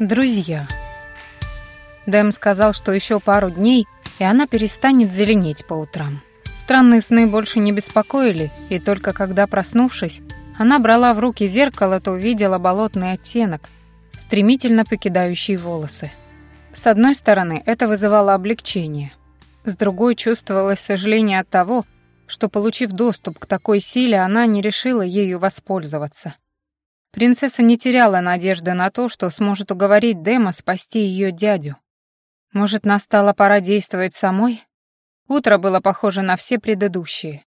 Друзья. Дэм сказал, что еще пару дней, и она перестанет зеленеть по утрам. Странные сны больше не беспокоили, и только когда, проснувшись, она брала в руки зеркало, то увидела болотный оттенок, стремительно покидающий волосы. С одной стороны, это вызывало облегчение. С другой чувствовалось сожаление от того, что, получив доступ к такой силе, она не решила ею воспользоваться. Принцесса не теряла надежды на то, что сможет уговорить Дема спасти ее дядю. Может, настала пора действовать самой? Утро было похоже на все предыдущие.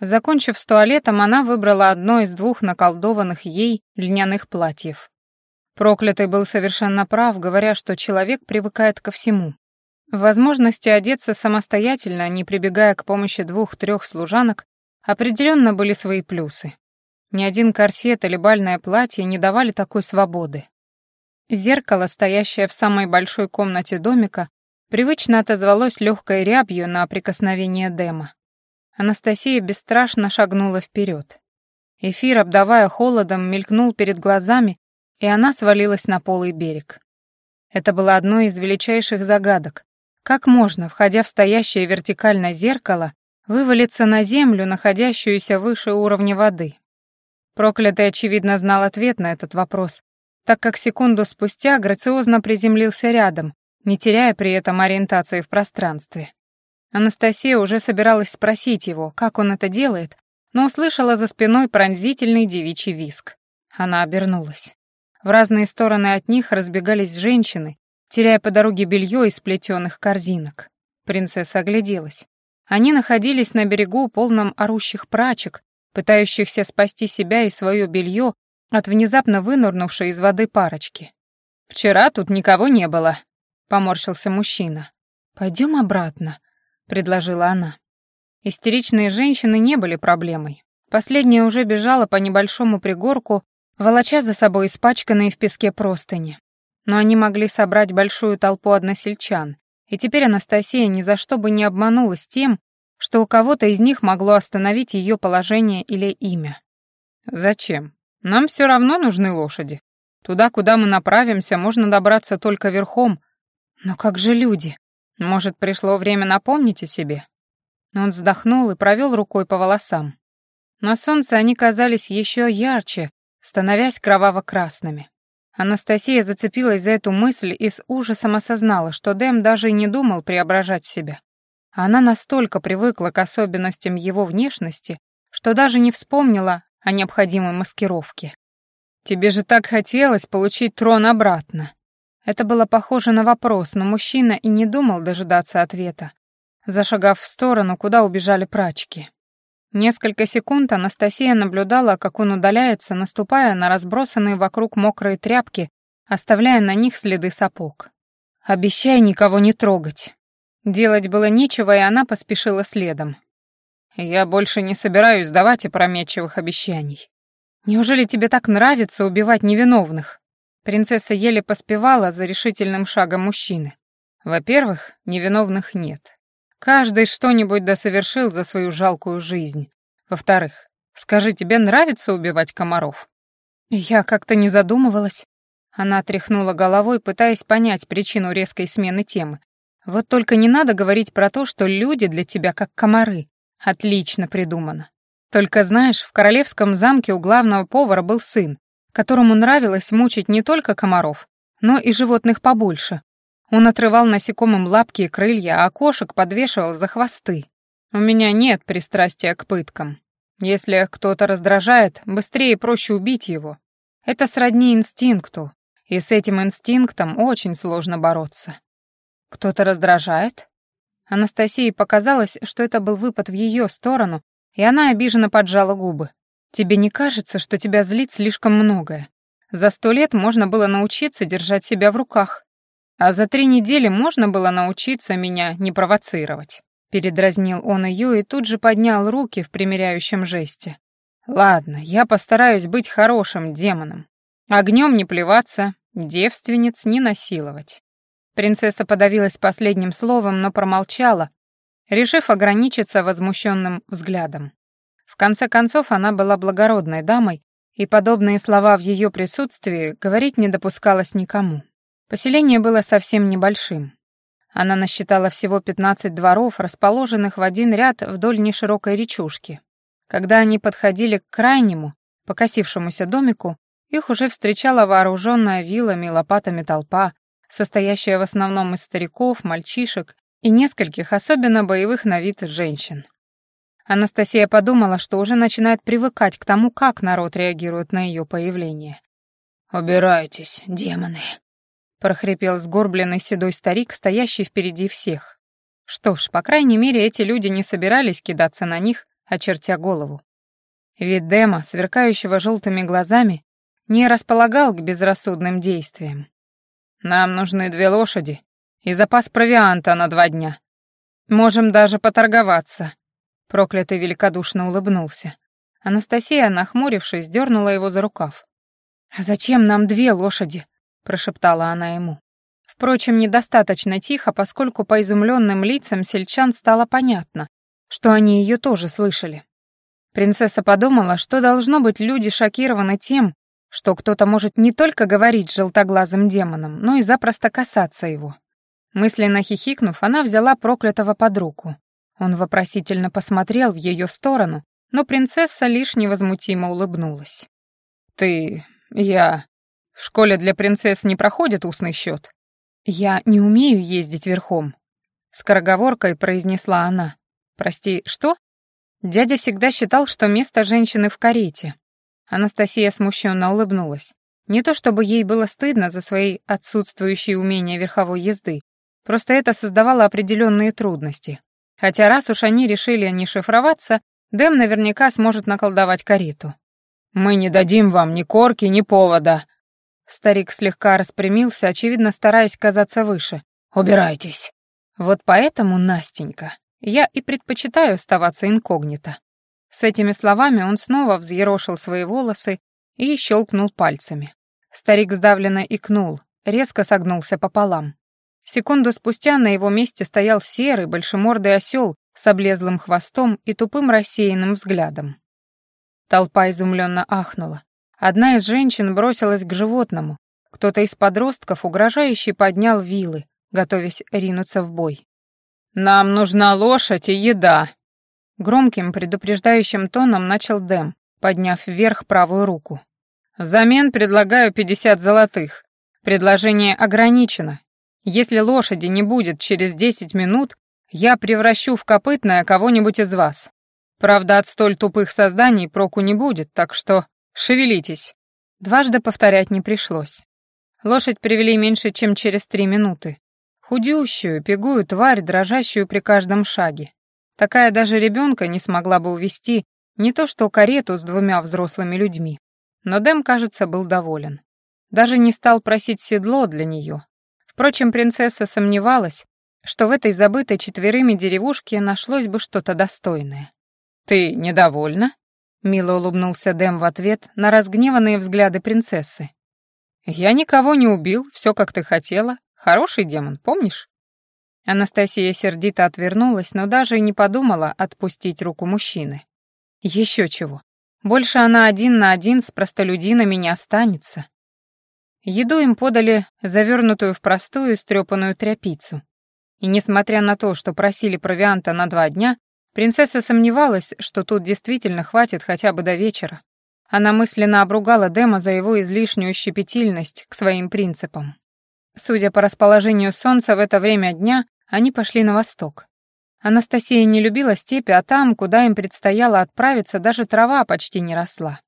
Закончив с туалетом, она выбрала одно из двух наколдованных ей льняных платьев. Проклятый был совершенно прав, говоря, что человек привыкает ко всему. В возможности одеться самостоятельно, не прибегая к помощи двух-трех служанок, определенно были свои плюсы. Ни один корсет или бальное платье не давали такой свободы. Зеркало, стоящее в самой большой комнате домика, привычно отозвалось легкой рябью на прикосновение Дема. Анастасия бесстрашно шагнула вперед. Эфир, обдавая холодом, мелькнул перед глазами, и она свалилась на полый берег. Это было одной из величайших загадок. Как можно, входя в стоящее вертикально зеркало, вывалиться на землю, находящуюся выше уровня воды? Проклятый, очевидно, знал ответ на этот вопрос, так как секунду спустя грациозно приземлился рядом, не теряя при этом ориентации в пространстве. Анастасия уже собиралась спросить его, как он это делает, но услышала за спиной пронзительный девичий виск. Она обернулась. В разные стороны от них разбегались женщины, теряя по дороге белье из плетеных корзинок. Принцесса огляделась. Они находились на берегу, полном орущих прачек, пытающихся спасти себя и свое белье от внезапно вынырнувшей из воды парочки. «Вчера тут никого не было», — поморщился мужчина. «Пойдем обратно», — предложила она. Истеричные женщины не были проблемой. Последняя уже бежала по небольшому пригорку, волоча за собой испачканные в песке простыни. Но они могли собрать большую толпу односельчан, и теперь Анастасия ни за что бы не обманулась тем, что у кого-то из них могло остановить ее положение или имя. «Зачем? Нам все равно нужны лошади. Туда, куда мы направимся, можно добраться только верхом. Но как же люди? Может, пришло время напомнить о себе?» Он вздохнул и провел рукой по волосам. На солнце они казались еще ярче, становясь кроваво-красными. Анастасия зацепилась за эту мысль и с ужасом осознала, что Дэм даже и не думал преображать себя. Она настолько привыкла к особенностям его внешности, что даже не вспомнила о необходимой маскировке. «Тебе же так хотелось получить трон обратно». Это было похоже на вопрос, но мужчина и не думал дожидаться ответа, зашагав в сторону, куда убежали прачки. Несколько секунд Анастасия наблюдала, как он удаляется, наступая на разбросанные вокруг мокрые тряпки, оставляя на них следы сапог. «Обещай никого не трогать», Делать было нечего, и она поспешила следом. «Я больше не собираюсь давать опрометчивых обещаний. Неужели тебе так нравится убивать невиновных?» Принцесса еле поспевала за решительным шагом мужчины. Во-первых, невиновных нет. Каждый что-нибудь досовершил за свою жалкую жизнь. Во-вторых, скажи, тебе нравится убивать комаров? Я как-то не задумывалась. Она тряхнула головой, пытаясь понять причину резкой смены темы. Вот только не надо говорить про то, что люди для тебя как комары. Отлично придумано. Только знаешь, в королевском замке у главного повара был сын, которому нравилось мучить не только комаров, но и животных побольше. Он отрывал насекомым лапки и крылья, а кошек подвешивал за хвосты. У меня нет пристрастия к пыткам. Если кто-то раздражает, быстрее и проще убить его. Это сродни инстинкту, и с этим инстинктом очень сложно бороться. Кто-то раздражает? Анастасии показалось, что это был выпад в ее сторону, и она обиженно поджала губы. Тебе не кажется, что тебя злит слишком многое? За сто лет можно было научиться держать себя в руках. А за три недели можно было научиться меня не провоцировать. Передразнил он ее и тут же поднял руки в примиряющем жесте. Ладно, я постараюсь быть хорошим демоном. Огнем не плеваться, девственниц не насиловать. Принцесса подавилась последним словом, но промолчала, решив ограничиться возмущенным взглядом. В конце концов, она была благородной дамой, и подобные слова в ее присутствии говорить не допускалось никому. Поселение было совсем небольшим. Она насчитала всего 15 дворов, расположенных в один ряд вдоль неширокой речушки. Когда они подходили к крайнему, покосившемуся домику, их уже встречала вооруженная вилами и лопатами толпа, состоящая в основном из стариков, мальчишек и нескольких особенно боевых на вид женщин. Анастасия подумала, что уже начинает привыкать к тому, как народ реагирует на ее появление. «Убирайтесь, демоны», — прохрипел сгорбленный седой старик, стоящий впереди всех. Что ж, по крайней мере, эти люди не собирались кидаться на них, очертя голову. Вид Дема, сверкающего желтыми глазами, не располагал к безрассудным действиям. «Нам нужны две лошади и запас провианта на два дня. Можем даже поторговаться», Проклятый великодушно улыбнулся. Анастасия, нахмурившись, дернула его за рукав. «А зачем нам две лошади?» — прошептала она ему. Впрочем, недостаточно тихо, поскольку по изумленным лицам сельчан стало понятно, что они ее тоже слышали. Принцесса подумала, что должно быть люди шокированы тем, что кто-то может не только говорить с желтоглазым демоном, но и запросто касаться его. Мысленно хихикнув, она взяла проклятого под руку. Он вопросительно посмотрел в ее сторону, но принцесса лишь невозмутимо улыбнулась. «Ты... я... В школе для принцесс не проходит устный счет?» «Я не умею ездить верхом», — скороговоркой произнесла она. «Прости, что?» Дядя всегда считал, что место женщины в карете. Анастасия смущенно улыбнулась. Не то чтобы ей было стыдно за свои отсутствующие умения верховой езды, просто это создавало определенные трудности. Хотя раз уж они решили не шифроваться, Дэм наверняка сможет наколдовать карету. «Мы не дадим вам ни корки, ни повода». Старик слегка распрямился, очевидно, стараясь казаться выше. «Убирайтесь». Вот поэтому, Настенька, я и предпочитаю оставаться инкогнито. С этими словами он снова взъерошил свои волосы и щелкнул пальцами. Старик сдавленно икнул, резко согнулся пополам. Секунду спустя на его месте стоял серый большемордый осел с облезлым хвостом и тупым рассеянным взглядом. Толпа изумленно ахнула. Одна из женщин бросилась к животному. Кто-то из подростков угрожающе поднял вилы, готовясь ринуться в бой. «Нам нужна лошадь и еда!» Громким предупреждающим тоном начал Дэм, подняв вверх правую руку. «Взамен предлагаю пятьдесят золотых. Предложение ограничено, если лошади не будет через десять минут, я превращу в копытное кого-нибудь из вас. Правда, от столь тупых созданий проку не будет, так что шевелитесь». Дважды повторять не пришлось. Лошадь привели меньше, чем через три минуты. Худющую, пегую тварь, дрожащую при каждом шаге. Такая даже ребенка не смогла бы увести, не то что карету с двумя взрослыми людьми. Но Дэм, кажется, был доволен. Даже не стал просить седло для нее, Впрочем, принцесса сомневалась, что в этой забытой четверыми деревушке нашлось бы что-то достойное. «Ты недовольна?» — мило улыбнулся Дэм в ответ на разгневанные взгляды принцессы. «Я никого не убил, все как ты хотела. Хороший демон, помнишь?» Анастасия сердито отвернулась, но даже и не подумала отпустить руку мужчины. Еще чего. Больше она один на один с простолюдинами не останется. Еду им подали завернутую в простую стрёпанную тряпицу. И несмотря на то, что просили провианта на два дня, принцесса сомневалась, что тут действительно хватит хотя бы до вечера. Она мысленно обругала Дема за его излишнюю щепетильность к своим принципам. Судя по расположению солнца в это время дня, они пошли на восток. Анастасия не любила степи, а там, куда им предстояло отправиться, даже трава почти не росла.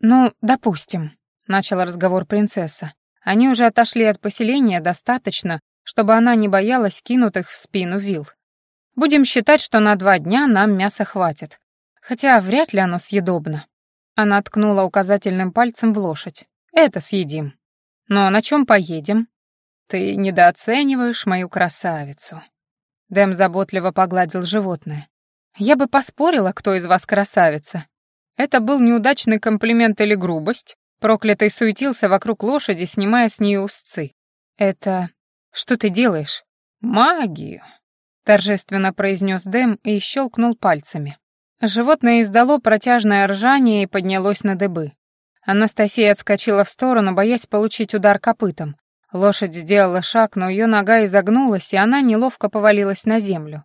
«Ну, допустим», начала разговор принцесса. Они уже отошли от поселения достаточно, чтобы она не боялась кинутых в спину вил. Будем считать, что на два дня нам мяса хватит. Хотя вряд ли оно съедобно. Она ткнула указательным пальцем в лошадь. Это съедим. Но на чем поедем? Ты недооцениваешь мою красавицу. Дэм заботливо погладил животное. Я бы поспорила, кто из вас красавица. Это был неудачный комплимент или грубость? Проклятый суетился вокруг лошади, снимая с нее узцы. «Это... что ты делаешь?» «Магию», — торжественно произнес Дэм и щелкнул пальцами. Животное издало протяжное ржание и поднялось на дыбы. Анастасия отскочила в сторону, боясь получить удар копытом. Лошадь сделала шаг, но ее нога изогнулась, и она неловко повалилась на землю.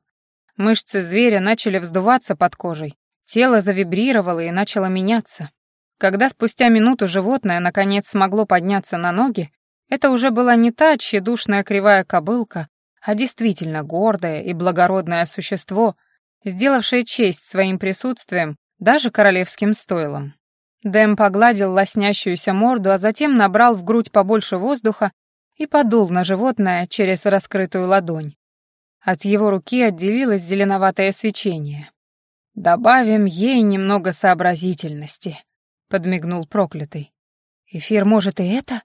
Мышцы зверя начали вздуваться под кожей, тело завибрировало и начало меняться. Когда спустя минуту животное наконец смогло подняться на ноги, это уже была не та тщедушная кривая кобылка, а действительно гордое и благородное существо, сделавшее честь своим присутствием даже королевским стойлом. Дэм погладил лоснящуюся морду, а затем набрал в грудь побольше воздуха и подул на животное через раскрытую ладонь. От его руки отделилось зеленоватое свечение. «Добавим ей немного сообразительности», — подмигнул проклятый. «Эфир может и это?»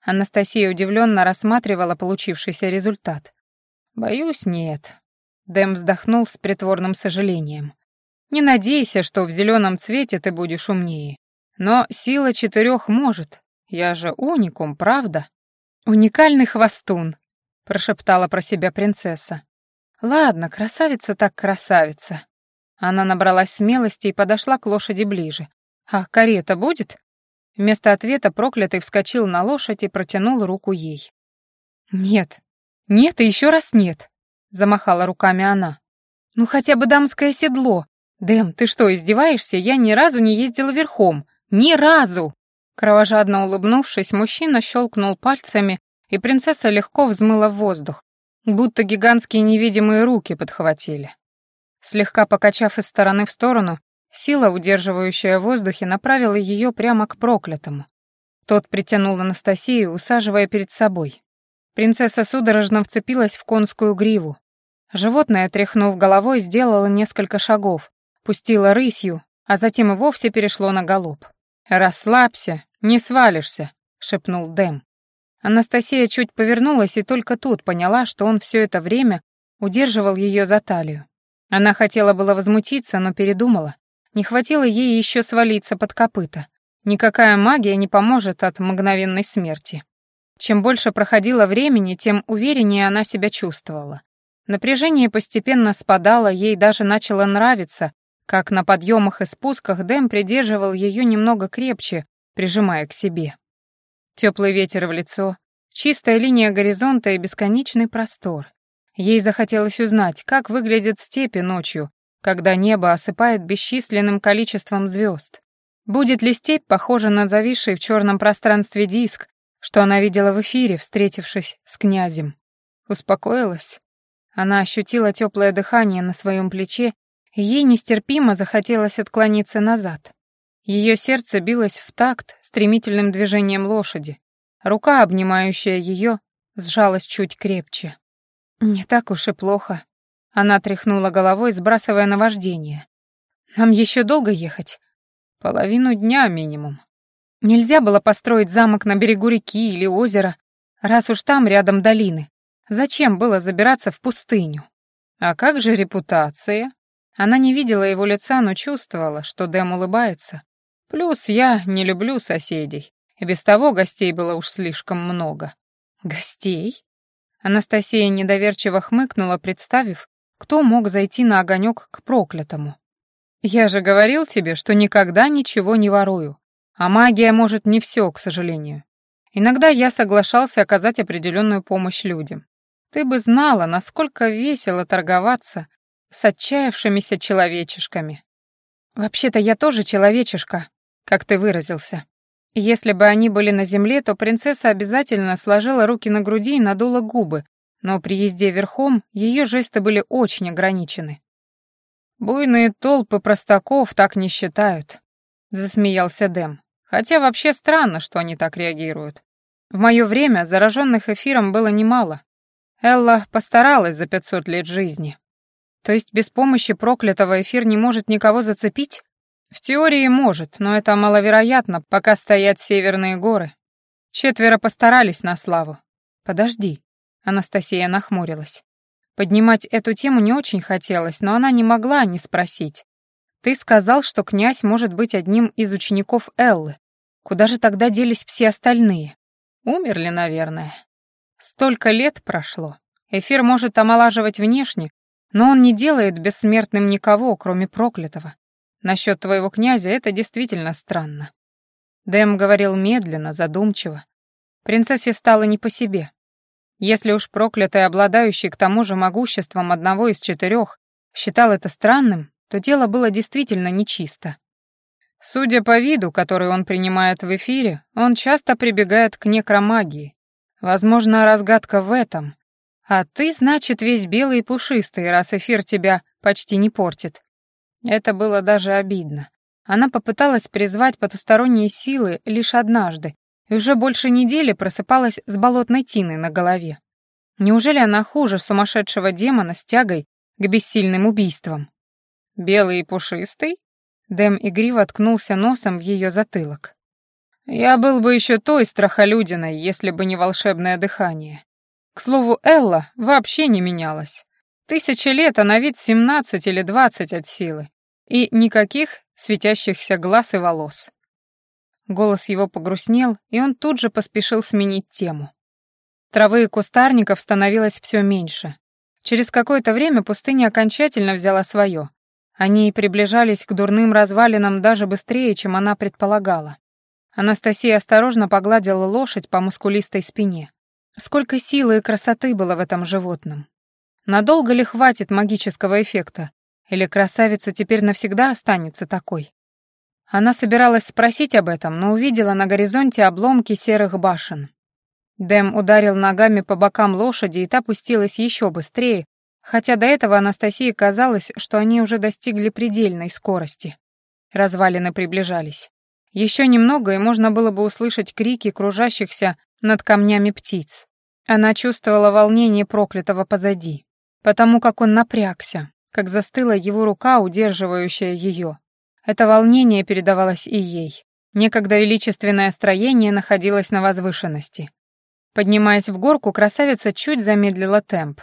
Анастасия удивленно рассматривала получившийся результат. «Боюсь, нет». Дэм вздохнул с притворным сожалением. «Не надейся, что в зеленом цвете ты будешь умнее. Но сила четырех может. Я же уникум, правда?» «Уникальный хвостун», — прошептала про себя принцесса. «Ладно, красавица так красавица». Она набралась смелости и подошла к лошади ближе. «А карета будет?» Вместо ответа проклятый вскочил на лошадь и протянул руку ей. «Нет, нет и еще раз нет», — замахала руками она. «Ну хотя бы дамское седло. Дэм, ты что, издеваешься? Я ни разу не ездила верхом. Ни разу!» Кровожадно улыбнувшись, мужчина щелкнул пальцами, и принцесса легко взмыла в воздух, будто гигантские невидимые руки подхватили. Слегка покачав из стороны в сторону, сила, удерживающая в воздухе, направила ее прямо к проклятому. Тот притянул Анастасию, усаживая перед собой. Принцесса судорожно вцепилась в конскую гриву. Животное, тряхнув головой, сделало несколько шагов, пустило рысью, а затем и вовсе перешло на галоп. «Расслабься, «Не свалишься», — шепнул Дэм. Анастасия чуть повернулась и только тут поняла, что он все это время удерживал ее за талию. Она хотела было возмутиться, но передумала. Не хватило ей еще свалиться под копыта. Никакая магия не поможет от мгновенной смерти. Чем больше проходило времени, тем увереннее она себя чувствовала. Напряжение постепенно спадало, ей даже начало нравиться, как на подъемах и спусках Дэм придерживал ее немного крепче, прижимая к себе. Теплый ветер в лицо, чистая линия горизонта и бесконечный простор. Ей захотелось узнать, как выглядят степи ночью, когда небо осыпает бесчисленным количеством звезд. Будет ли степь похожа на зависший в черном пространстве диск, что она видела в эфире, встретившись с князем? Успокоилась? Она ощутила теплое дыхание на своем плече, и ей нестерпимо захотелось отклониться назад. Ее сердце билось в такт стремительным движением лошади. Рука, обнимающая ее, сжалась чуть крепче. «Не так уж и плохо». Она тряхнула головой, сбрасывая наваждение. «Нам еще долго ехать?» «Половину дня минимум». Нельзя было построить замок на берегу реки или озера, раз уж там рядом долины. Зачем было забираться в пустыню? А как же репутация? Она не видела его лица, но чувствовала, что Дэм улыбается, Плюс я не люблю соседей. И без того гостей было уж слишком много. Гостей? Анастасия недоверчиво хмыкнула, представив, кто мог зайти на огонек к проклятому. «Я же говорил тебе, что никогда ничего не ворую. А магия может не все, к сожалению. Иногда я соглашался оказать определенную помощь людям. Ты бы знала, насколько весело торговаться с отчаявшимися человечешками. Вообще-то я тоже человечешка, как ты выразился. Если бы они были на земле, то принцесса обязательно сложила руки на груди и надула губы, но при езде верхом ее жесты были очень ограничены. «Буйные толпы простаков так не считают», — засмеялся Дэм. «Хотя вообще странно, что они так реагируют. В мое время зараженных эфиром было немало. Элла постаралась за пятьсот лет жизни. То есть без помощи проклятого эфир не может никого зацепить? В теории может, но это маловероятно, пока стоят северные горы. Четверо постарались на славу. Подожди. Анастасия нахмурилась. Поднимать эту тему не очень хотелось, но она не могла не спросить. Ты сказал, что князь может быть одним из учеников Эллы. Куда же тогда делись все остальные? Умерли, наверное. Столько лет прошло. Эфир может омолаживать внешне, но он не делает бессмертным никого, кроме проклятого. Насчет твоего князя это действительно странно. Дэм говорил медленно, задумчиво. Принцессе стало не по себе. Если уж проклятый, обладающий к тому же могуществом одного из четырех, считал это странным, то дело было действительно нечисто. Судя по виду, который он принимает в эфире, он часто прибегает к некромагии. Возможно, разгадка в этом. А ты, значит, весь белый и пушистый, раз эфир тебя почти не портит. Это было даже обидно. Она попыталась призвать потусторонние силы лишь однажды, и уже больше недели просыпалась с болотной тиной на голове. Неужели она хуже сумасшедшего демона с тягой к бессильным убийствам? «Белый и пушистый?» Дэм игриво ткнулся носом в ее затылок. «Я был бы еще той страхолюдиной, если бы не волшебное дыхание. К слову, Элла вообще не менялась. Тысячи лет, а на вид семнадцать или двадцать от силы. И никаких светящихся глаз и волос». Голос его погрустнел, и он тут же поспешил сменить тему. Травы и кустарников становилось все меньше. Через какое-то время пустыня окончательно взяла свое. Они приближались к дурным развалинам даже быстрее, чем она предполагала. Анастасия осторожно погладила лошадь по мускулистой спине. Сколько силы и красоты было в этом животном. Надолго ли хватит магического эффекта? Или красавица теперь навсегда останется такой? Она собиралась спросить об этом, но увидела на горизонте обломки серых башен. Дэм ударил ногами по бокам лошади, и та пустилась еще быстрее, хотя до этого Анастасии казалось, что они уже достигли предельной скорости. Развалины приближались. Еще немного, и можно было бы услышать крики кружащихся над камнями птиц. Она чувствовала волнение проклятого позади, потому как он напрягся, как застыла его рука, удерживающая ее. Это волнение передавалось и ей. Некогда величественное строение находилось на возвышенности. Поднимаясь в горку, красавица чуть замедлила темп,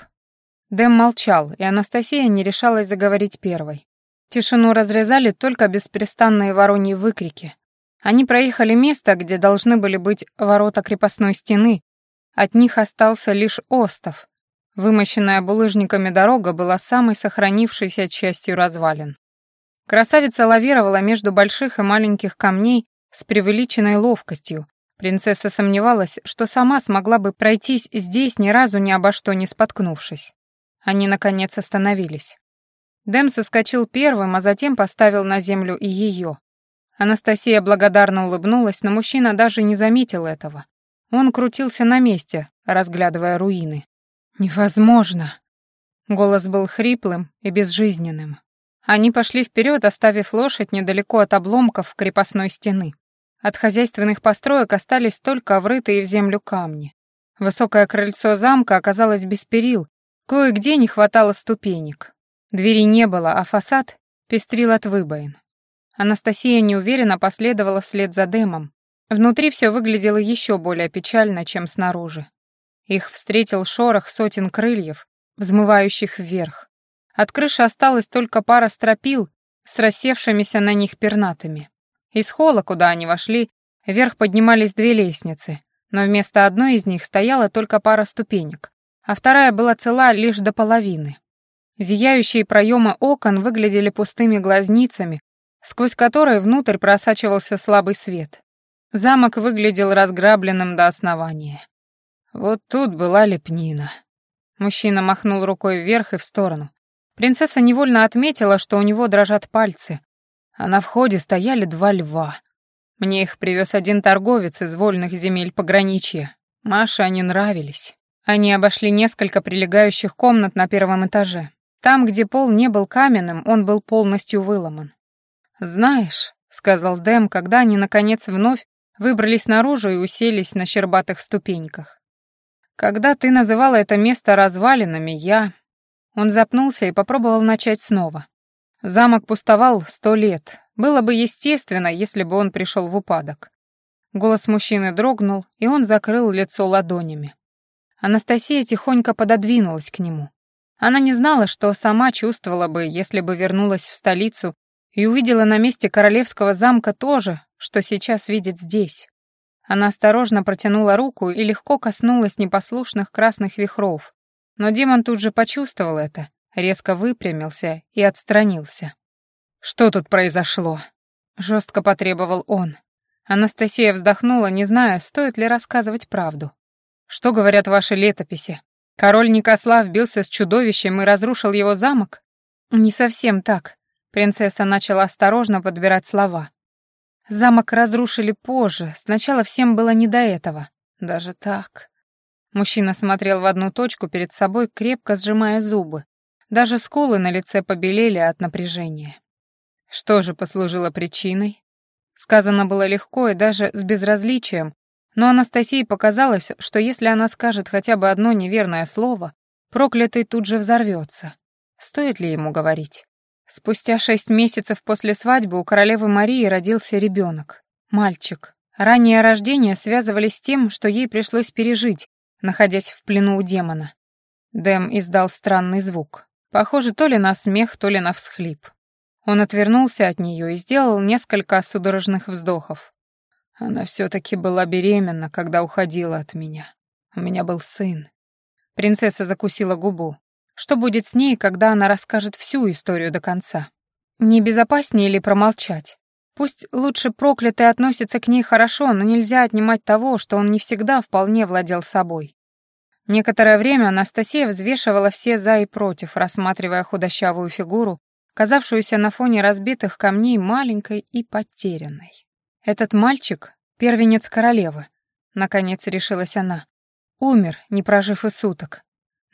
Дэм молчал, и Анастасия не решалась заговорить первой. Тишину разрезали только беспрестанные вороньи выкрики. Они проехали место, где должны были быть ворота крепостной стены. От них остался лишь остов. Вымощенная булыжниками дорога была самой сохранившейся частью развалин. Красавица лавировала между больших и маленьких камней с преувеличенной ловкостью. Принцесса сомневалась, что сама смогла бы пройтись здесь ни разу ни обо что не споткнувшись. Они, наконец, остановились. Дэм соскочил первым, а затем поставил на землю и ее. Анастасия благодарно улыбнулась, но мужчина даже не заметил этого. Он крутился на месте, разглядывая руины. «Невозможно!» Голос был хриплым и безжизненным. Они пошли вперед, оставив лошадь недалеко от обломков крепостной стены. От хозяйственных построек остались только врытые в землю камни. Высокое крыльцо замка оказалось без перил, Кое-где не хватало ступенек. Двери не было, а фасад пестрил от выбоин. Анастасия неуверенно последовала вслед за Дэмом. Внутри все выглядело еще более печально, чем снаружи. Их встретил шорох сотен крыльев, взмывающих вверх. От крыши осталась только пара стропил с рассевшимися на них пернатыми. Из холла, куда они вошли, вверх поднимались две лестницы, но вместо одной из них стояла только пара ступенек а вторая была цела лишь до половины. Зияющие проемы окон выглядели пустыми глазницами, сквозь которые внутрь просачивался слабый свет. Замок выглядел разграбленным до основания. Вот тут была лепнина. Мужчина махнул рукой вверх и в сторону. Принцесса невольно отметила, что у него дрожат пальцы, а на входе стояли два льва. Мне их привез один торговец из вольных земель пограничья. Маше они нравились. Они обошли несколько прилегающих комнат на первом этаже. Там, где пол не был каменным, он был полностью выломан. «Знаешь», — сказал Дэм, когда они, наконец, вновь выбрались наружу и уселись на щербатых ступеньках. «Когда ты называла это место развалинами, я...» Он запнулся и попробовал начать снова. Замок пустовал сто лет. Было бы естественно, если бы он пришел в упадок. Голос мужчины дрогнул, и он закрыл лицо ладонями. Анастасия тихонько пододвинулась к нему. Она не знала, что сама чувствовала бы, если бы вернулась в столицу и увидела на месте королевского замка то же, что сейчас видит здесь. Она осторожно протянула руку и легко коснулась непослушных красных вихров, но демон тут же почувствовал это, резко выпрямился и отстранился. «Что тут произошло?» — жестко потребовал он. Анастасия вздохнула, не зная, стоит ли рассказывать правду. «Что говорят ваши летописи? Король Никослав бился с чудовищем и разрушил его замок?» «Не совсем так», — принцесса начала осторожно подбирать слова. «Замок разрушили позже, сначала всем было не до этого. Даже так...» Мужчина смотрел в одну точку перед собой, крепко сжимая зубы. Даже скулы на лице побелели от напряжения. Что же послужило причиной? Сказано было легко и даже с безразличием, но Анастасии показалось, что если она скажет хотя бы одно неверное слово, проклятый тут же взорвется. Стоит ли ему говорить? Спустя шесть месяцев после свадьбы у королевы Марии родился ребенок, мальчик. Раннее рождение связывали с тем, что ей пришлось пережить, находясь в плену у демона. Дэм издал странный звук. Похоже то ли на смех, то ли на всхлип. Он отвернулся от нее и сделал несколько судорожных вздохов. Она все-таки была беременна, когда уходила от меня. У меня был сын. Принцесса закусила губу. Что будет с ней, когда она расскажет всю историю до конца? Не безопаснее ли промолчать? Пусть лучше проклятый относится к ней хорошо, но нельзя отнимать того, что он не всегда вполне владел собой. Некоторое время Анастасия взвешивала все «за» и «против», рассматривая худощавую фигуру, казавшуюся на фоне разбитых камней маленькой и потерянной. «Этот мальчик — первенец королевы», — наконец решилась она. Умер, не прожив и суток.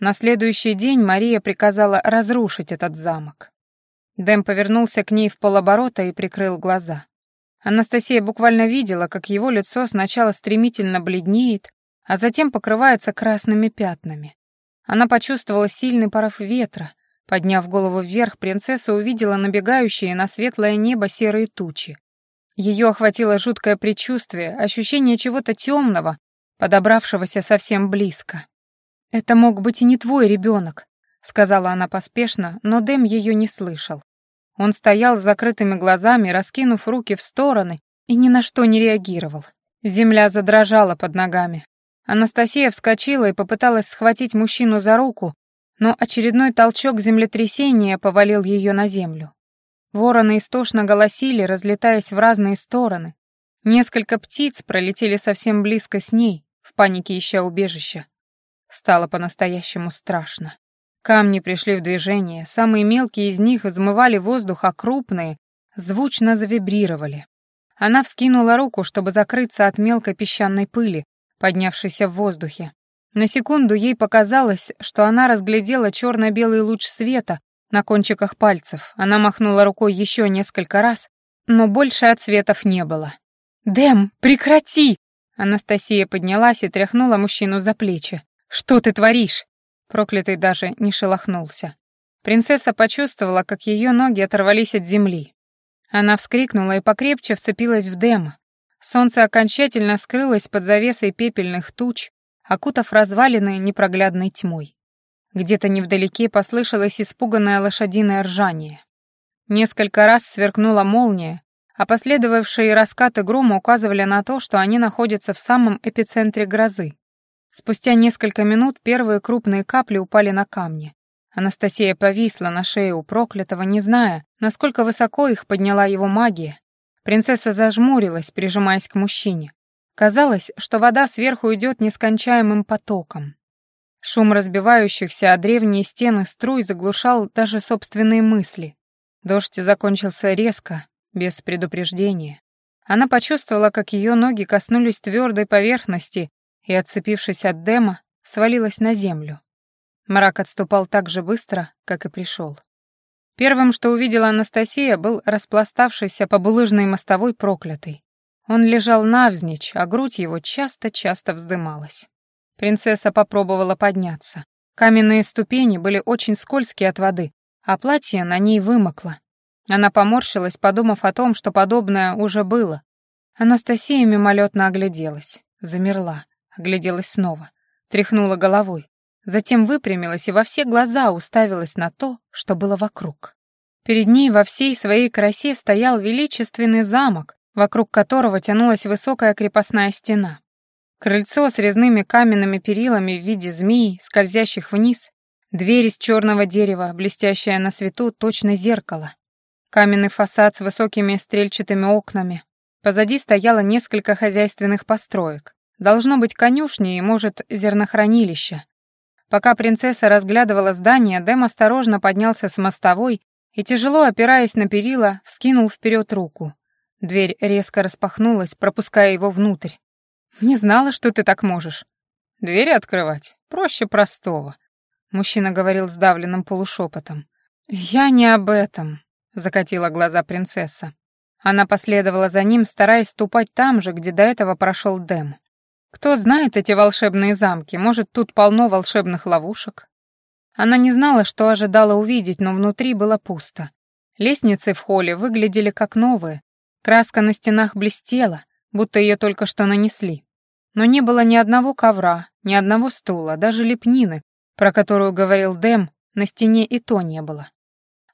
На следующий день Мария приказала разрушить этот замок. Дэм повернулся к ней в полоборота и прикрыл глаза. Анастасия буквально видела, как его лицо сначала стремительно бледнеет, а затем покрывается красными пятнами. Она почувствовала сильный порыв ветра. Подняв голову вверх, принцесса увидела набегающие на светлое небо серые тучи. Ее охватило жуткое предчувствие, ощущение чего-то темного, подобравшегося совсем близко. «Это мог быть и не твой ребенок», сказала она поспешно, но Дэм ее не слышал. Он стоял с закрытыми глазами, раскинув руки в стороны и ни на что не реагировал. Земля задрожала под ногами. Анастасия вскочила и попыталась схватить мужчину за руку, но очередной толчок землетрясения повалил ее на землю. Вороны истошно голосили, разлетаясь в разные стороны. Несколько птиц пролетели совсем близко с ней, в панике ища убежища. Стало по-настоящему страшно. Камни пришли в движение, самые мелкие из них взмывали воздух, а крупные звучно завибрировали. Она вскинула руку, чтобы закрыться от мелкой песчаной пыли, поднявшейся в воздухе. На секунду ей показалось, что она разглядела черно-белый луч света на кончиках пальцев. Она махнула рукой еще несколько раз, но больше отсветов не было. «Дэм, прекрати!» Анастасия поднялась и тряхнула мужчину за плечи. «Что ты творишь?» Проклятый даже не шелохнулся. Принцесса почувствовала, как ее ноги оторвались от земли. Она вскрикнула и покрепче вцепилась в Дэма. Солнце окончательно скрылось под завесой пепельных туч, окутав развалины непроглядной тьмой. Где-то невдалеке послышалось испуганное лошадиное ржание. Несколько раз сверкнула молния, а последовавшие раскаты грома указывали на то, что они находятся в самом эпицентре грозы. Спустя несколько минут первые крупные капли упали на камни. Анастасия повисла на шее у проклятого, не зная, насколько высоко их подняла его магия. Принцесса зажмурилась, прижимаясь к мужчине. Казалось, что вода сверху идет нескончаемым потоком. Шум разбивающихся о древние стены струй заглушал даже собственные мысли. Дождь закончился резко, без предупреждения. Она почувствовала, как ее ноги коснулись твердой поверхности и, отцепившись от Дема, свалилась на землю. Мрак отступал так же быстро, как и пришел. Первым, что увидела Анастасия, был распластавшийся по булыжной мостовой проклятый. Он лежал навзничь, а грудь его часто-часто вздымалась. Принцесса попробовала подняться. Каменные ступени были очень скользкие от воды, а платье на ней вымокло. Она поморщилась, подумав о том, что подобное уже было. Анастасия мимолетно огляделась, замерла огляделась снова, тряхнула головой, затем выпрямилась и во все глаза уставилась на то, что было вокруг. Перед ней во всей своей красе стоял величественный замок, вокруг которого тянулась высокая крепостная стена. Крыльцо с резными каменными перилами в виде змей, скользящих вниз, дверь из черного дерева, блестящая на свету, точно зеркало. Каменный фасад с высокими стрельчатыми окнами, Позади стояло несколько хозяйственных построек. Должно быть конюшни и, может, зернохранилище. Пока принцесса разглядывала здание, Дэм осторожно поднялся с мостовой и, тяжело опираясь на перила, вскинул вперед руку. Дверь резко распахнулась, пропуская его внутрь. «Не знала, что ты так можешь». «Двери открывать? Проще простого», — мужчина говорил сдавленным полушепотом. «Я не об этом», — закатила глаза принцесса. Она последовала за ним, стараясь ступать там же, где до этого прошел Дэм. Кто знает эти волшебные замки, может, тут полно волшебных ловушек? Она не знала, что ожидала увидеть, но внутри было пусто. Лестницы в холле выглядели как новые. Краска на стенах блестела, будто ее только что нанесли. Но не было ни одного ковра, ни одного стула, даже лепнины, про которую говорил Дэм, на стене и то не было.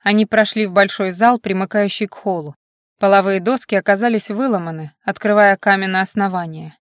Они прошли в большой зал, примыкающий к холлу. Половые доски оказались выломаны, открывая каменное основание.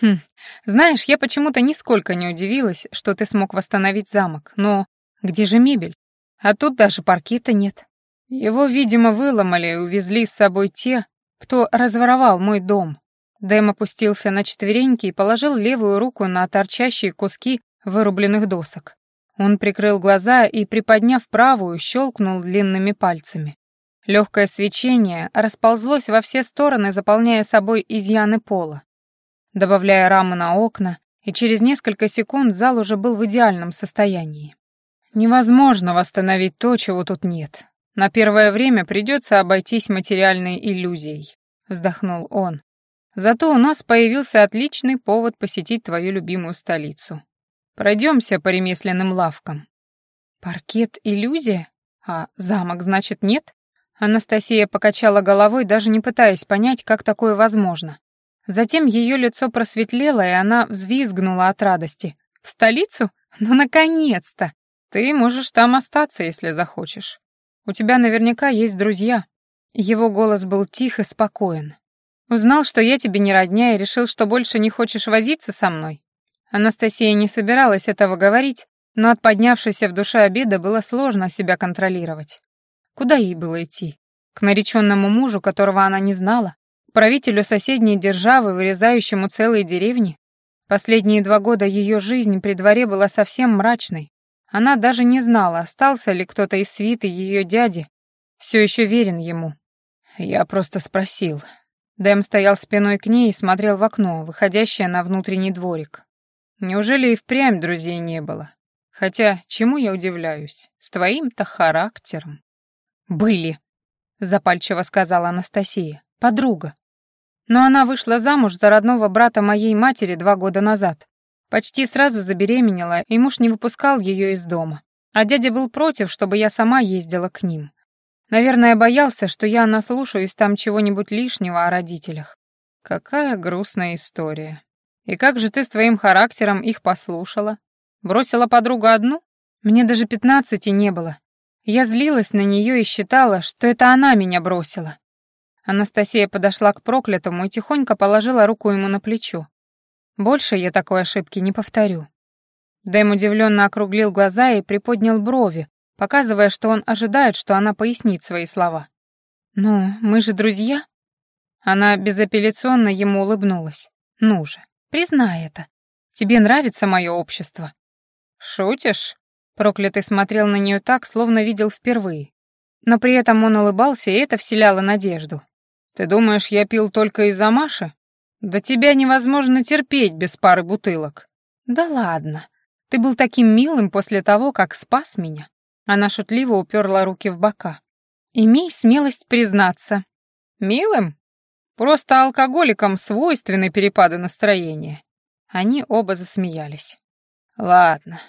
Хм, знаешь, я почему-то нисколько не удивилась, что ты смог восстановить замок, но где же мебель? А тут даже паркета нет. Его, видимо, выломали и увезли с собой те, кто разворовал мой дом. Дэм опустился на четвереньки и положил левую руку на торчащие куски вырубленных досок. Он прикрыл глаза и, приподняв правую, щелкнул длинными пальцами. Легкое свечение расползлось во все стороны, заполняя собой изъяны пола. Добавляя рамы на окна, и через несколько секунд зал уже был в идеальном состоянии. Невозможно восстановить то, чего тут нет. На первое время придется обойтись материальной иллюзией, вздохнул он. Зато у нас появился отличный повод посетить твою любимую столицу. Пройдемся по ремесленным лавкам. Паркет — иллюзия? А замок, значит, нет? Анастасия покачала головой, даже не пытаясь понять, как такое возможно. Затем ее лицо просветлело, и она взвизгнула от радости. «В столицу? Ну, наконец-то! Ты можешь там остаться, если захочешь. У тебя наверняка есть друзья». Его голос был тих и спокоен. «Узнал, что я тебе не родня, и решил, что больше не хочешь возиться со мной?» Анастасия не собиралась этого говорить, но от поднявшейся в душе обида было сложно себя контролировать. Куда ей было идти? К нареченному мужу, которого она не знала? Правителю соседней державы, вырезающему целые деревни? Последние два года ее жизнь при дворе была совсем мрачной. Она даже не знала, остался ли кто-то из свиты ее дяди, все еще верен ему. Я просто спросил. Дэм стоял спиной к ней и смотрел в окно, выходящее на внутренний дворик. Неужели и впрямь друзей не было? Хотя, чему я удивляюсь? С твоим-то характером. «Были», — запальчиво сказала Анастасия, — «подруга». Но она вышла замуж за родного брата моей матери два года назад. Почти сразу забеременела, и муж не выпускал ее из дома. А дядя был против, чтобы я сама ездила к ним. Наверное, боялся, что я наслушаюсь там чего-нибудь лишнего о родителях. Какая грустная история. И как же ты с твоим характером их послушала? Бросила подругу одну? Мне даже пятнадцати не было. Я злилась на нее и считала, что это она меня бросила. Анастасия подошла к проклятому и тихонько положила руку ему на плечо. Больше я такой ошибки не повторю. Дэм удивленно округлил глаза и приподнял брови, показывая, что он ожидает, что она пояснит свои слова. «Ну, мы же друзья?» Она безапелляционно ему улыбнулась. «Ну же, признай это. Тебе нравится мое общество?» «Шутишь?» Проклятый смотрел на нее так, словно видел впервые. Но при этом он улыбался, и это вселяло надежду. «Ты думаешь, я пил только из-за Маши? Да тебя невозможно терпеть без пары бутылок». «Да ладно. Ты был таким милым после того, как спас меня». Она шутливо уперла руки в бока. «Имей смелость признаться». «Милым? Просто алкоголикам свойственны перепады настроения». Они оба засмеялись. «Ладно,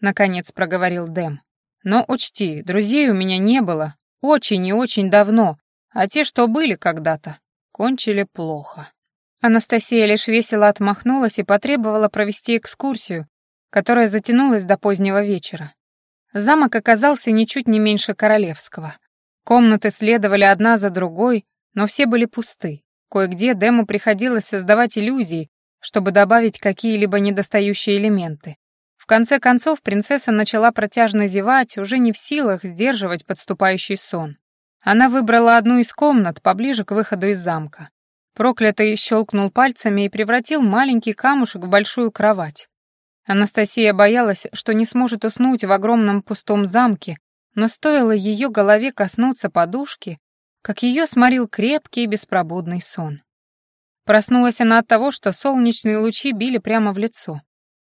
наконец проговорил Дэм. Но учти, друзей у меня не было очень и очень давно, а те, что были когда-то, кончили плохо. Анастасия лишь весело отмахнулась и потребовала провести экскурсию, которая затянулась до позднего вечера. Замок оказался ничуть не меньше королевского. Комнаты следовали одна за другой, но все были пусты. Кое-где Дэму приходилось создавать иллюзии, чтобы добавить какие-либо недостающие элементы. В конце концов принцесса начала протяжно зевать, уже не в силах сдерживать подступающий сон. Она выбрала одну из комнат поближе к выходу из замка. Проклятый щелкнул пальцами и превратил маленький камушек в большую кровать. Анастасия боялась, что не сможет уснуть в огромном пустом замке, но стоило ее голове коснуться подушки, как ее сморил крепкий и беспробудный сон. Проснулась она от того, что солнечные лучи били прямо в лицо.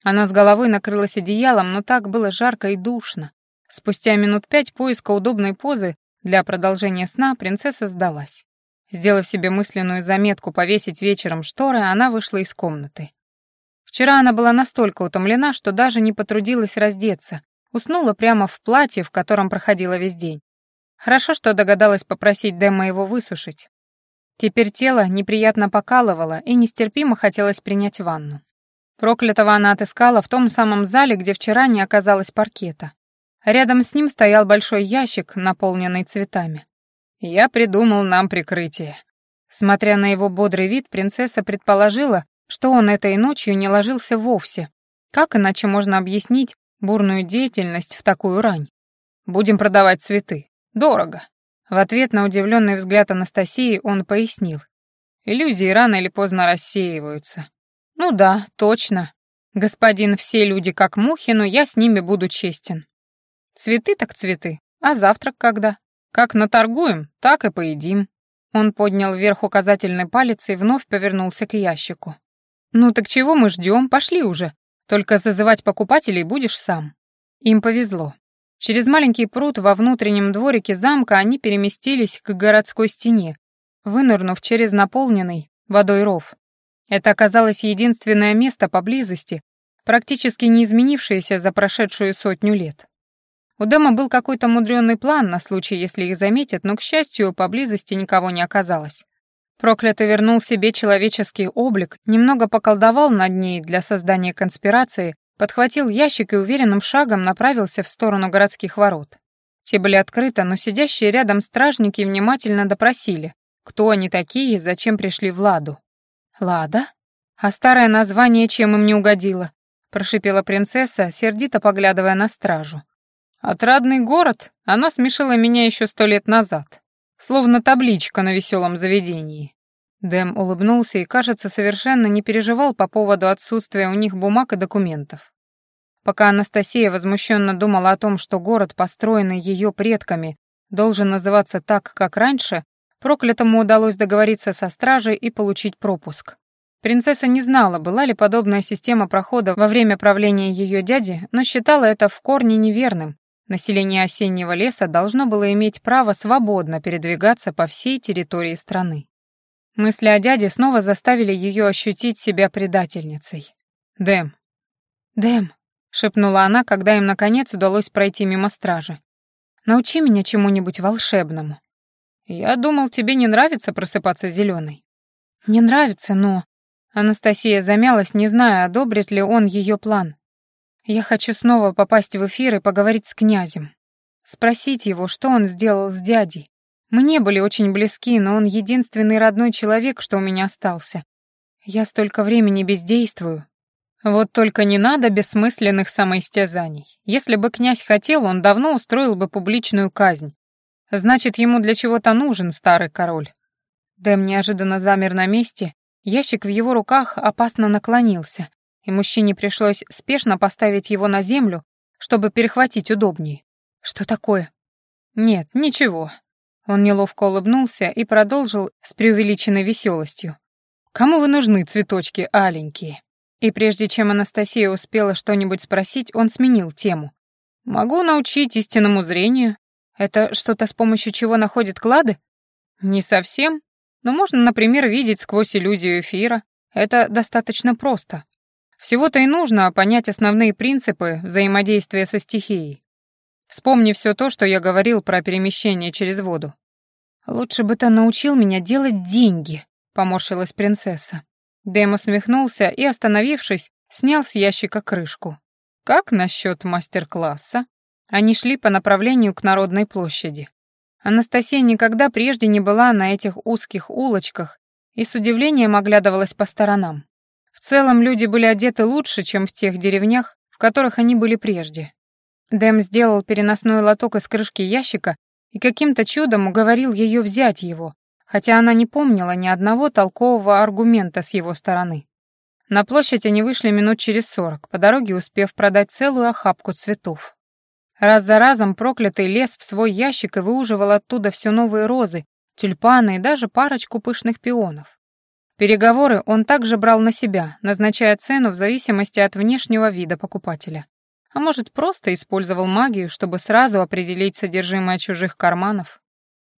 Она с головой накрылась одеялом, но так было жарко и душно. Спустя минут пять поиска удобной позы для продолжения сна принцесса сдалась. Сделав себе мысленную заметку повесить вечером шторы, она вышла из комнаты. Вчера она была настолько утомлена, что даже не потрудилась раздеться, уснула прямо в платье, в котором проходила весь день. Хорошо, что догадалась попросить Дэма его высушить. Теперь тело неприятно покалывало, и нестерпимо хотелось принять ванну. Проклятого она отыскала в том самом зале, где вчера не оказалось паркета. Рядом с ним стоял большой ящик, наполненный цветами. Я придумал нам прикрытие. Смотря на его бодрый вид, принцесса предположила, что он этой ночью не ложился вовсе. Как иначе можно объяснить бурную деятельность в такую рань? Будем продавать цветы. Дорого. В ответ на удивленный взгляд Анастасии он пояснил. Иллюзии рано или поздно рассеиваются. Ну да, точно. Господин, все люди как мухи, но я с ними буду честен. Цветы так цветы. А завтрак когда? Как наторгуем, так и поедим». Он поднял вверх указательный палец и вновь повернулся к ящику. «Ну так чего мы ждем? Пошли уже. Только зазывать покупателей будешь сам». Им повезло. Через маленький пруд во внутреннем дворике замка они переместились к городской стене, вынырнув через наполненный водой ров. Это оказалось единственное место поблизости, практически не изменившееся за прошедшую сотню лет. У Дэма был какой-то мудрёный план на случай, если их заметят, но, к счастью, поблизости никого не оказалось. Проклятый вернул себе человеческий облик, немного поколдовал над ней для создания конспирации, подхватил ящик и уверенным шагом направился в сторону городских ворот. Те были открыты, но сидящие рядом стражники внимательно допросили, кто они такие и зачем пришли в Ладу. «Лада? А старое название чем им не угодило?» — прошипела принцесса, сердито поглядывая на стражу. Отрадный город, оно смешило меня еще сто лет назад, словно табличка на веселом заведении. Дэм улыбнулся и, кажется, совершенно не переживал по поводу отсутствия у них бумаг и документов. Пока Анастасия возмущенно думала о том, что город, построенный ее предками, должен называться так, как раньше, проклятому удалось договориться со стражей и получить пропуск. Принцесса не знала, была ли подобная система прохода во время правления ее дяди, но считала это в корне неверным, Население осеннего леса должно было иметь право свободно передвигаться по всей территории страны. Мысли о дяде снова заставили ее ощутить себя предательницей. «Дэм». «Дэм», — шепнула она, когда им, наконец, удалось пройти мимо стражи. «Научи меня чему-нибудь волшебному». «Я думал, тебе не нравится просыпаться зеленой. «Не нравится, но...» Анастасия замялась, не зная, одобрит ли он ее план. Я хочу снова попасть в эфир и поговорить с князем. Спросить его, что он сделал с дядей. Мы не были очень близки, но он единственный родной человек, что у меня остался. Я столько времени бездействую. Вот только не надо бессмысленных самоистязаний. Если бы князь хотел, он давно устроил бы публичную казнь. Значит, ему для чего-то нужен старый король. Дэм неожиданно замер на месте, ящик в его руках опасно наклонился, и мужчине пришлось спешно поставить его на землю, чтобы перехватить удобнее. «Что такое?» «Нет, ничего». Он неловко улыбнулся и продолжил с преувеличенной веселостью. «Кому вы нужны, цветочки аленькие?» И прежде чем Анастасия успела что-нибудь спросить, он сменил тему. «Могу научить истинному зрению. Это что-то, с помощью чего находят клады?» «Не совсем, но можно, например, видеть сквозь иллюзию эфира. Это достаточно просто. Всего-то и нужно понять основные принципы взаимодействия со стихией. Вспомни все то, что я говорил про перемещение через воду. «Лучше бы ты научил меня делать деньги», — поморщилась принцесса. Дэм усмехнулся и, остановившись, снял с ящика крышку. «Как насчет мастер-класса?» Они шли по направлению к Народной площади. Анастасия никогда прежде не была на этих узких улочках и с удивлением оглядывалась по сторонам. Целом люди были одеты лучше, чем в тех деревнях, в которых они были прежде. Дэм сделал переносной лоток из крышки ящика и каким-то чудом уговорил ее взять его, хотя она не помнила ни одного толкового аргумента с его стороны. На площадь они вышли минут через сорок, по дороге успев продать целую охапку цветов. Раз за разом проклятый лез в свой ящик и выуживал оттуда все новые розы, тюльпаны и даже парочку пышных пионов. Переговоры он также брал на себя, назначая цену в зависимости от внешнего вида покупателя. А может, просто использовал магию, чтобы сразу определить содержимое чужих карманов.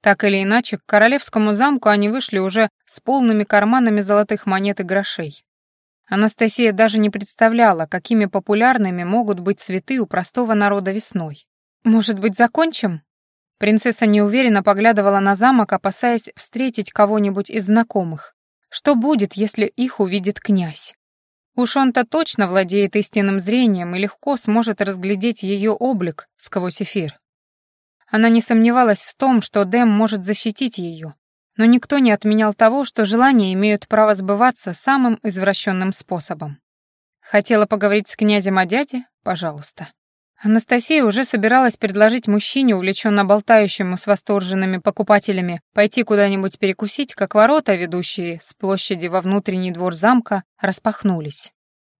Так или иначе, к королевскому замку они вышли уже с полными карманами золотых монет и грошей. Анастасия даже не представляла, какими популярными могут быть цветы у простого народа весной. «Может быть, закончим?» Принцесса неуверенно поглядывала на замок, опасаясь встретить кого-нибудь из знакомых. Что будет, если их увидит князь? Уж он-то точно владеет истинным зрением и легко сможет разглядеть ее облик сквозь эфир. Она не сомневалась в том, что Дэм может защитить ее, но никто не отменял того, что желания имеют право сбываться самым извращенным способом. Хотела поговорить с князем о дяде? Пожалуйста. Анастасия уже собиралась предложить мужчине, увлеченно болтающему с восторженными покупателями, пойти куда-нибудь перекусить, как ворота, ведущие с площади во внутренний двор замка, распахнулись.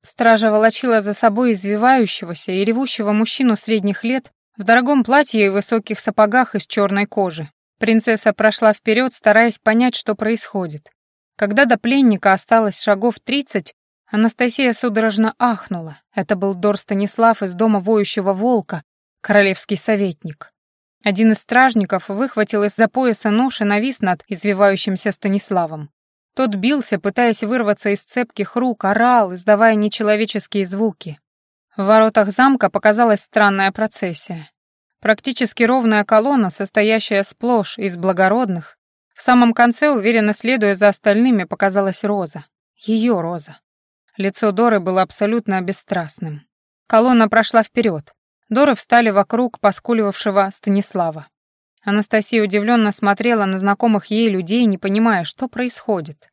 Стража волочила за собой извивающегося и ревущего мужчину средних лет в дорогом платье и высоких сапогах из черной кожи. Принцесса прошла вперед, стараясь понять, что происходит. Когда до пленника осталось шагов тридцать, Анастасия судорожно ахнула. Это был Дор Станислав из дома воющего волка, королевский советник. Один из стражников выхватил из-за пояса нож и навис над извивающимся Станиславом. Тот бился, пытаясь вырваться из цепких рук, орал, издавая нечеловеческие звуки. В воротах замка показалась странная процессия. Практически ровная колонна, состоящая сплошь из благородных. В самом конце, уверенно следуя за остальными, показалась Роза. Ее Роза. Лицо Доры было абсолютно бесстрастным. Колонна прошла вперед. Доры встали вокруг поскуливавшего Станислава. Анастасия удивленно смотрела на знакомых ей людей, не понимая, что происходит.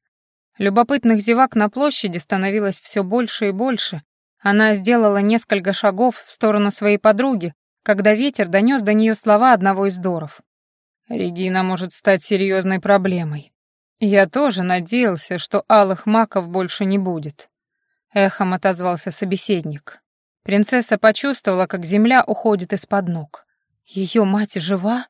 Любопытных зевак на площади становилось все больше и больше. Она сделала несколько шагов в сторону своей подруги, когда ветер донес до нее слова одного из Доров. «Регина может стать серьезной проблемой. Я тоже надеялся, что алых маков больше не будет. Эхом отозвался собеседник. Принцесса почувствовала, как земля уходит из-под ног. Ее мать жива?